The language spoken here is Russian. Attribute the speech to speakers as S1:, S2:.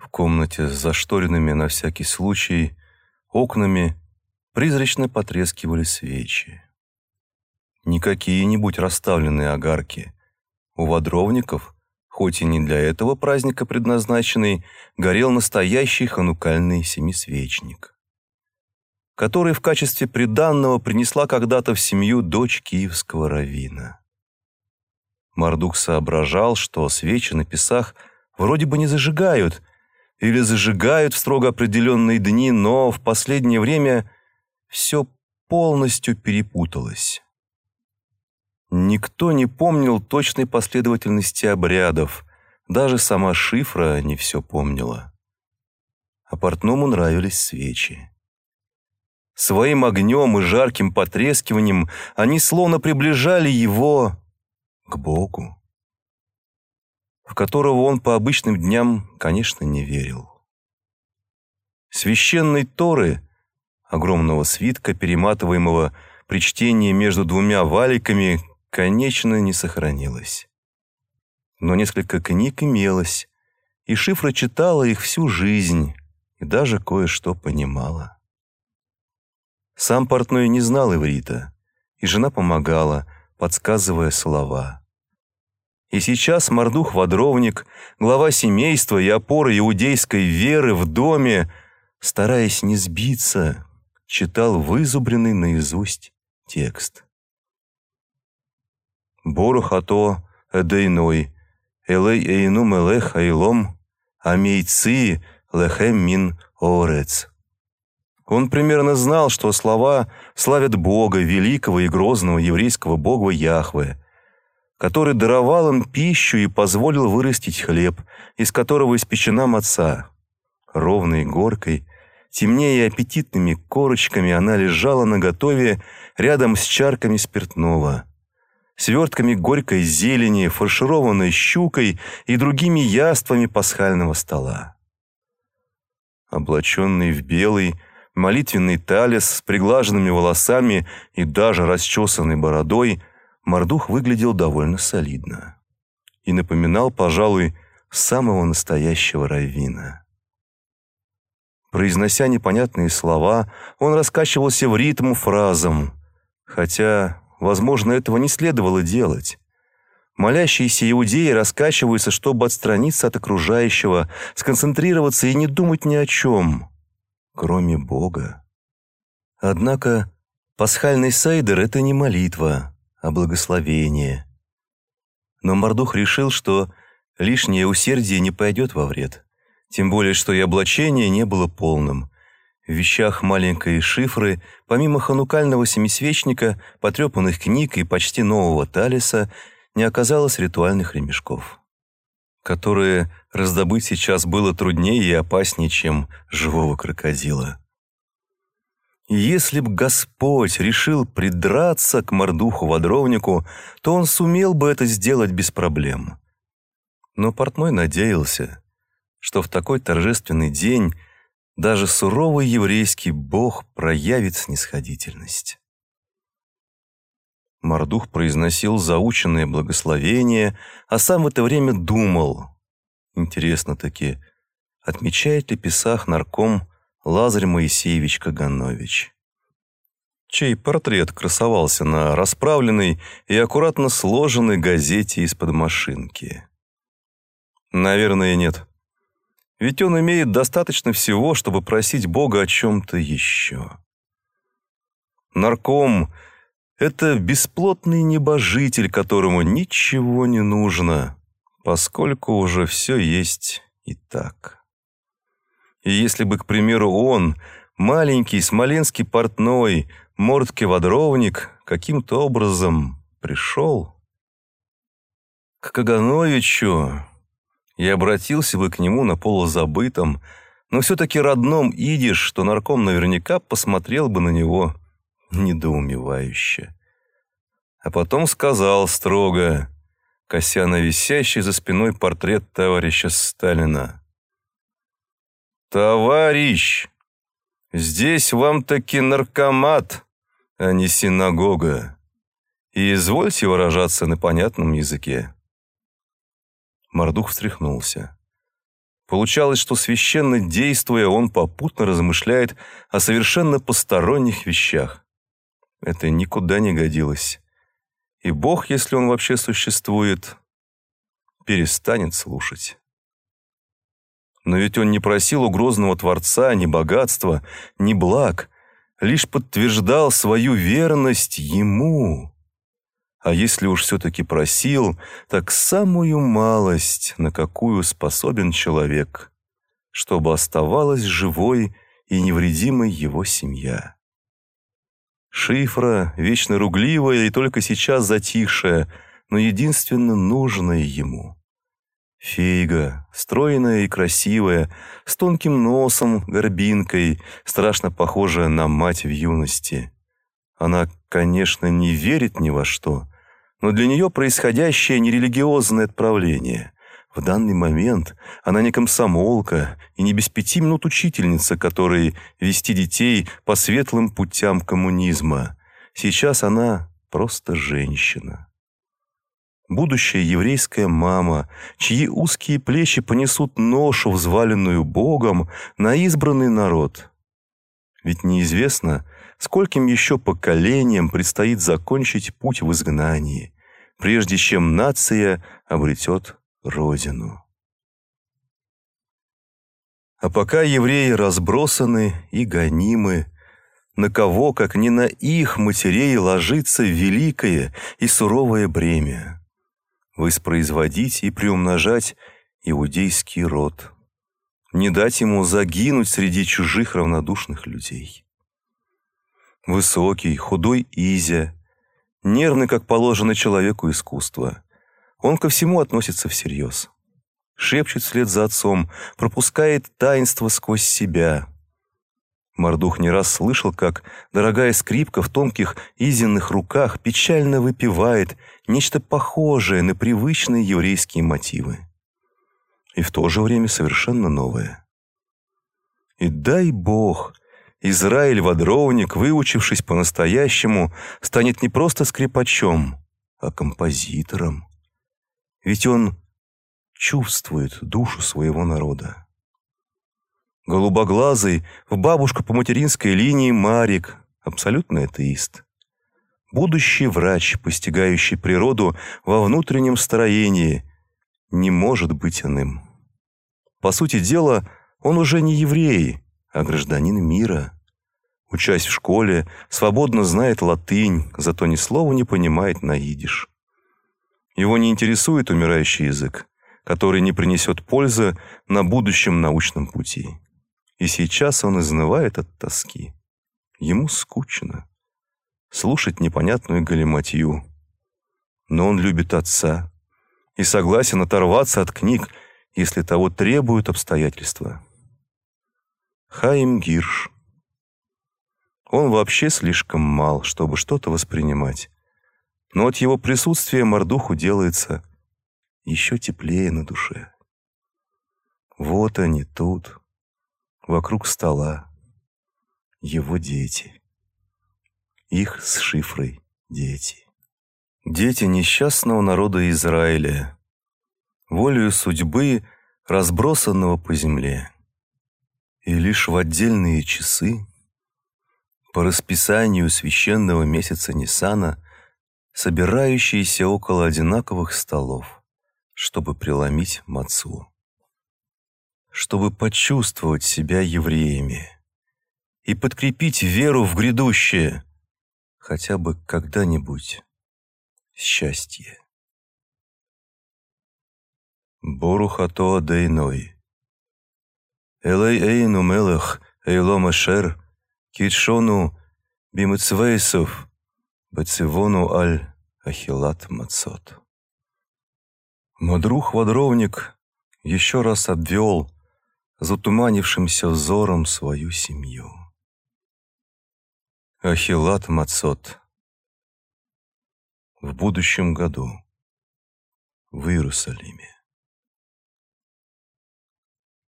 S1: В комнате с зашторенными на всякий случай окнами призрачно потрескивали свечи. Не какие-нибудь расставленные огарки. У водровников, хоть и не для этого праздника предназначенный, горел настоящий ханукальный семисвечник, который в качестве приданного принесла когда-то в семью дочь киевского равина. Мардук соображал, что свечи на писах вроде бы не зажигают, или зажигают в строго определенные дни, но в последнее время все полностью перепуталось. Никто не помнил точной последовательности обрядов, даже сама шифра не все помнила. А портному нравились свечи. Своим огнем и жарким потрескиванием они словно приближали его к Богу, в которого он по обычным дням, конечно, не верил. Священной Торы, огромного свитка, перематываемого при чтении между двумя валиками, конечно, не сохранилось. Но несколько книг имелось, и Шифра читала их всю жизнь и даже кое-что понимала. Сам портной не знал иврита, и жена помогала, подсказывая слова. И сейчас Мордух-водровник, глава семейства и опора иудейской веры в доме, стараясь не сбиться, читал вызубренный наизусть текст. Борухато эдейной, элей эйну мелех айлом, амейцы лехем мин орец. Он примерно знал, что слова славят Бога, великого и грозного еврейского бога Яхве, который даровал им пищу и позволил вырастить хлеб, из которого испечена маца. Ровной горкой, темнее и аппетитными корочками она лежала наготове рядом с чарками спиртного, свертками горькой зелени, фаршированной щукой и другими яствами пасхального стола. Облаченный в белый, молитвенный талис с приглаженными волосами и даже расчесанной бородой – Мордух выглядел довольно солидно и напоминал, пожалуй, самого настоящего раввина. Произнося непонятные слова, он раскачивался в ритм фразам, хотя, возможно, этого не следовало делать. Молящиеся иудеи раскачиваются, чтобы отстраниться от окружающего, сконцентрироваться и не думать ни о чем, кроме Бога. Однако пасхальный сайдер — это не молитва, а благословение. Но Мордух решил, что лишнее усердие не пойдет во вред, тем более, что и облачение не было полным. В вещах маленькой шифры, помимо ханукального семисвечника, потрепанных книг и почти нового талиса, не оказалось ритуальных ремешков, которые раздобыть сейчас было труднее и опаснее, чем живого крокодила. Если б Господь решил придраться к мордуху-водровнику, то он сумел бы это сделать без проблем. Но портной надеялся, что в такой торжественный день даже суровый еврейский бог проявит снисходительность. Мордух произносил заученное благословение, а сам в это время думал. Интересно-таки, отмечает ли Писах нарком Лазарь Моисеевич Каганович, чей портрет красовался на расправленной и аккуратно сложенной газете из-под машинки. Наверное, нет. Ведь он имеет достаточно всего, чтобы просить Бога о чем-то еще. Нарком — это бесплотный небожитель, которому ничего не нужно, поскольку уже все есть и так. И если бы, к примеру, он, маленький смоленский портной, мордке-водровник, каким-то образом пришел к Кагановичу и обратился бы к нему на полузабытом, но все-таки родном идиш, что нарком наверняка посмотрел бы на него недоумевающе. А потом сказал строго, кося на висящий за спиной портрет товарища Сталина. «Товарищ, здесь вам таки наркомат, а не синагога. И извольте выражаться на понятном языке». Мордух встряхнулся. Получалось, что священно действуя, он попутно размышляет о совершенно посторонних вещах. Это никуда не годилось. И Бог, если он вообще существует, перестанет слушать. Но ведь он не просил у грозного Творца ни богатства, ни благ, лишь подтверждал свою верность ему. А если уж все-таки просил, так самую малость, на какую способен человек, чтобы оставалась живой и невредимой его семья. Шифра, вечно ругливая и только сейчас затихшая, но единственно нужная ему. Фейга, стройная и красивая, с тонким носом, горбинкой, страшно похожая на мать в юности. Она, конечно, не верит ни во что, но для нее происходящее не религиозное отправление. В данный момент она не комсомолка и не без пяти минут учительница, которой вести детей по светлым путям коммунизма. Сейчас она просто женщина. Будущая еврейская мама, чьи узкие плечи понесут ношу, взваленную Богом, на избранный народ. Ведь неизвестно, скольким еще поколениям предстоит закончить путь в изгнании, прежде чем нация обретет Родину. А пока евреи разбросаны и гонимы, на кого, как не на их матерей, ложится великое и суровое бремя – воспроизводить и приумножать иудейский род, не дать ему загинуть среди чужих равнодушных людей. Высокий, худой Изя, нервный, как положено человеку искусства. Он ко всему относится всерьез. Шепчет вслед за отцом, пропускает таинство сквозь себя. Мордух не раз слышал, как дорогая скрипка в тонких изенных руках печально выпивает нечто похожее на привычные еврейские мотивы. И в то же время совершенно новое. И дай Бог, Израиль-водровник, выучившись по-настоящему, станет не просто скрипачом, а композитором. Ведь он чувствует душу своего народа. Голубоглазый, в бабушку по материнской линии Марик, абсолютный атеист. Будущий врач, постигающий природу во внутреннем строении, не может быть иным. По сути дела, он уже не еврей, а гражданин мира. Учась в школе, свободно знает латынь, зато ни слова не понимает на идиш. Его не интересует умирающий язык, который не принесет пользы на будущем научном пути. И сейчас он изнывает от тоски. Ему скучно. Слушать непонятную галиматью. Но он любит отца и согласен оторваться от книг, если того требуют обстоятельства. Хаим Гирш. Он вообще слишком мал, чтобы что-то воспринимать. Но от его присутствия Мордуху делается еще теплее на душе. Вот они тут, вокруг стола, его дети. Их с шифрой дети. Дети несчастного народа Израиля, волею судьбы, разбросанного по земле и лишь в отдельные часы, по расписанию священного месяца Нисана, собирающиеся около одинаковых столов, чтобы преломить мацу, чтобы почувствовать себя евреями и подкрепить веру в грядущее, хотя бы когда-нибудь счастье. Борухато Дейной Элей эйну мелех, эйлом ашер, китшону бимыцвейсов, бацивону аль ахилат мацот. Мадрух-водровник еще раз обвел затуманившимся взором свою семью. Ахилат Мацот. В будущем году в Иерусалиме.